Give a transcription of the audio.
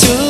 to